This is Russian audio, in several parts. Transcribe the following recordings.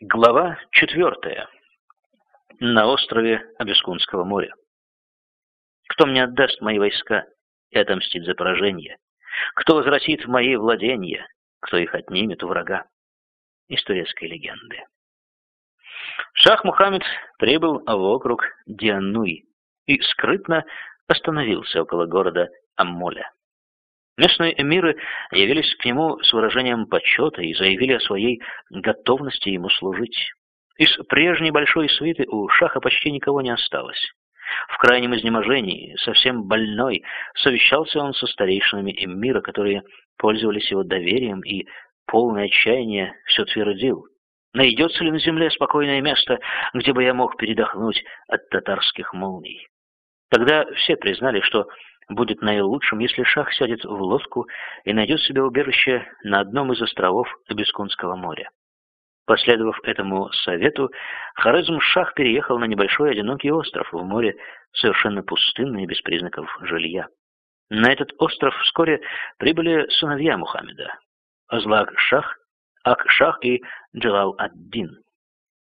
Глава четвертая. На острове Абискунского моря. Кто мне отдаст мои войска и отомстит за поражение? Кто возвратит в мои владения? Кто их отнимет у врага? Из турецкой легенды. Шах Мухаммед прибыл в округ Диануи и скрытно остановился около города Аммоля. Местные эмиры явились к нему с выражением почета и заявили о своей готовности ему служить. Из прежней большой свиты у шаха почти никого не осталось. В крайнем изнеможении, совсем больной, совещался он со старейшинами эмира, которые пользовались его доверием, и полное отчаяние все твердил. Найдется ли на земле спокойное место, где бы я мог передохнуть от татарских молний? Тогда все признали, что будет наилучшим, если шах сядет в лодку и найдет себе убежище на одном из островов Абискунского моря. Последовав этому совету, Хорезм-Шах переехал на небольшой одинокий остров в море, совершенно пустынный и без признаков жилья. На этот остров вскоре прибыли сыновья Мухаммеда – Азлак-Шах, Ак-Шах и Джалал-ад-Дин.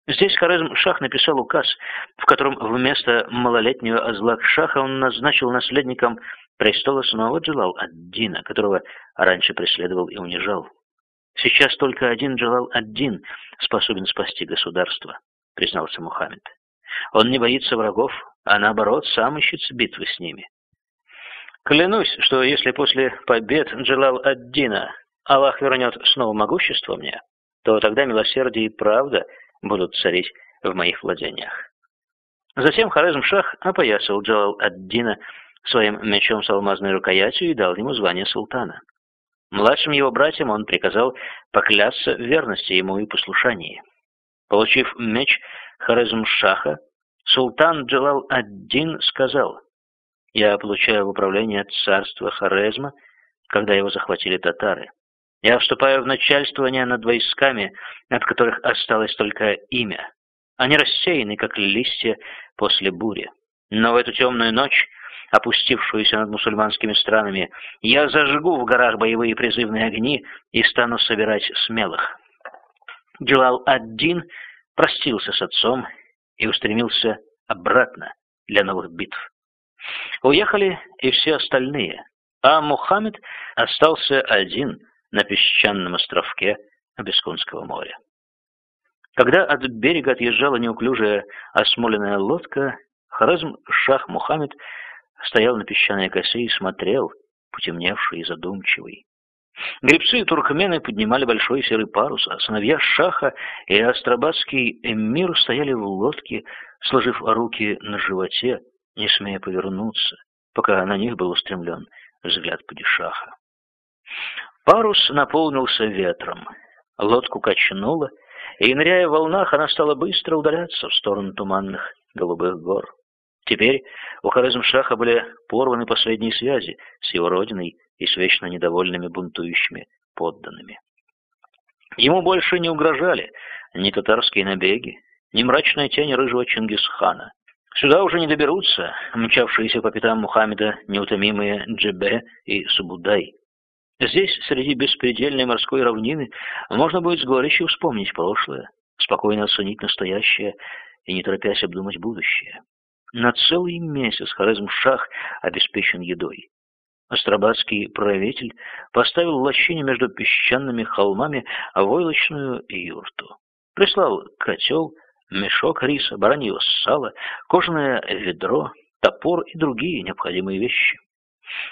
Здесь Хорезм-Шах написал указ, в котором вместо малолетнего Азлак-Шаха он назначил наследником престола самого Джалал-ад-Дина, которого раньше преследовал и унижал. «Сейчас только один Джалал-ад-Дин способен спасти государство», — признался Мухаммед. «Он не боится врагов, а наоборот, сам ищет битвы с ними. Клянусь, что если после побед Джалал-ад-Дина Аллах вернет снова могущество мне, то тогда милосердие и правда — будут царить в моих владениях. Затем Хорезм-Шах опоясал Джалал-ад-Дина своим мечом с алмазной рукоятью и дал ему звание султана. Младшим его братьям он приказал поклясться в верности ему и послушании. Получив меч Хорезм-Шаха, султан Джалал-ад-Дин сказал, «Я получаю в управление царства Хорезма, когда его захватили татары. Я вступаю в начальствование над войсками, от которых осталось только имя. Они рассеяны, как листья после бури. Но в эту темную ночь, опустившуюся над мусульманскими странами, я зажгу в горах боевые призывные огни и стану собирать смелых. Джалал-ад-Дин простился с отцом и устремился обратно для новых битв. Уехали и все остальные, а Мухаммед остался один – на песчаном островке Абискунского моря. Когда от берега отъезжала неуклюжая осмоленная лодка, Харазм Шах Мухаммед стоял на песчаной косе и смотрел, потемневший и задумчивый. Гребцы и туркмены поднимали большой серый парус, а сыновья Шаха и Астробатский эмир стояли в лодке, сложив руки на животе, не смея повернуться, пока на них был устремлен взгляд падишаха. Парус наполнился ветром. Лодку качнуло, и, ныряя в волнах, она стала быстро удаляться в сторону туманных голубых гор. Теперь у Хорезм-Шаха были порваны последние связи с его родиной и с вечно недовольными бунтующими подданными. Ему больше не угрожали ни татарские набеги, ни мрачная тень рыжего Чингисхана. Сюда уже не доберутся мчавшиеся по пятам Мухаммеда неутомимые Джебе и Субудай. Здесь, среди беспредельной морской равнины, можно будет с горечью вспомнить прошлое, спокойно оценить настоящее и не торопясь обдумать будущее. На целый месяц Хорезм-Шах обеспечен едой. Астробатский правитель поставил в лощине между песчаными холмами войлочную юрту. Прислал котел, мешок риса, баранье сало, кожаное ведро, топор и другие необходимые вещи.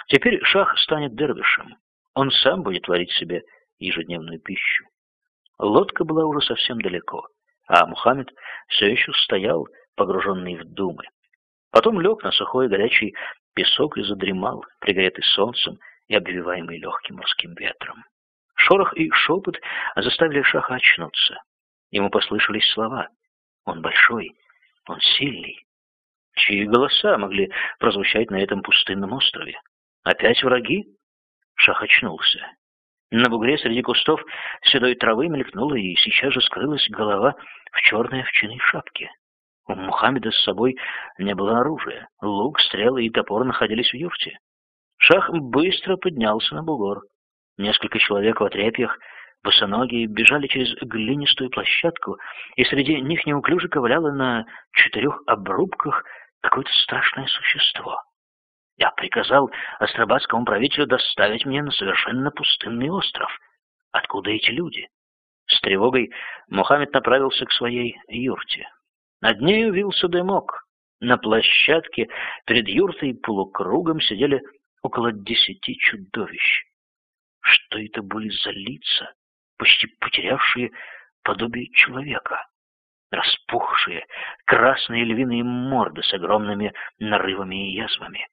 Теперь шах станет дервишем. Он сам будет варить себе ежедневную пищу. Лодка была уже совсем далеко, а Мухаммед все еще стоял, погруженный в думы. Потом лег на сухой горячий песок и задремал, пригретый солнцем и обвиваемый легким морским ветром. Шорох и шепот заставили Шаха очнуться. Ему послышались слова. Он большой, он сильный. Чьи голоса могли прозвучать на этом пустынном острове? Опять враги? Шах очнулся. На бугре среди кустов седой травы мелькнула, и сейчас же скрылась голова в черной овчиной шапке. У Мухаммеда с собой не было оружия. Лук, стрелы и топор находились в юрте. Шах быстро поднялся на бугор. Несколько человек в отрепьях босоногие бежали через глинистую площадку, и среди них неуклюже ковыляло на четырех обрубках какое-то страшное существо. Я приказал астробатскому правителю доставить меня на совершенно пустынный остров. Откуда эти люди? С тревогой Мухаммед направился к своей юрте. Над нею вился дымок. На площадке перед юртой полукругом сидели около десяти чудовищ. Что это были за лица, почти потерявшие подобие человека? Распухшие, красные львиные морды с огромными нарывами и язвами.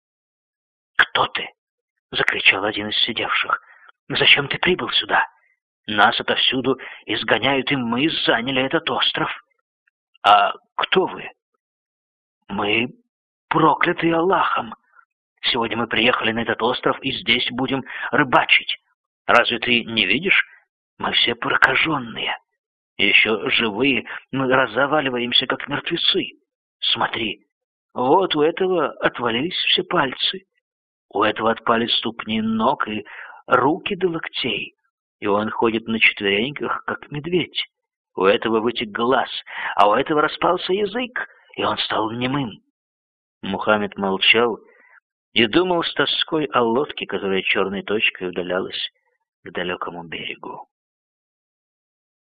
«Кто ты?» — закричал один из сидевших. «Зачем ты прибыл сюда? Нас отовсюду изгоняют, и мы заняли этот остров». «А кто вы?» «Мы прокляты Аллахом. Сегодня мы приехали на этот остров и здесь будем рыбачить. Разве ты не видишь? Мы все прокаженные. Еще живые, мы разваливаемся, как мертвецы. Смотри, вот у этого отвалились все пальцы. У этого отпали ступни ног и руки до локтей, и он ходит на четвереньках, как медведь. У этого вытек глаз, а у этого распался язык, и он стал немым. Мухаммед молчал и думал с тоской о лодке, которая черной точкой удалялась к далекому берегу.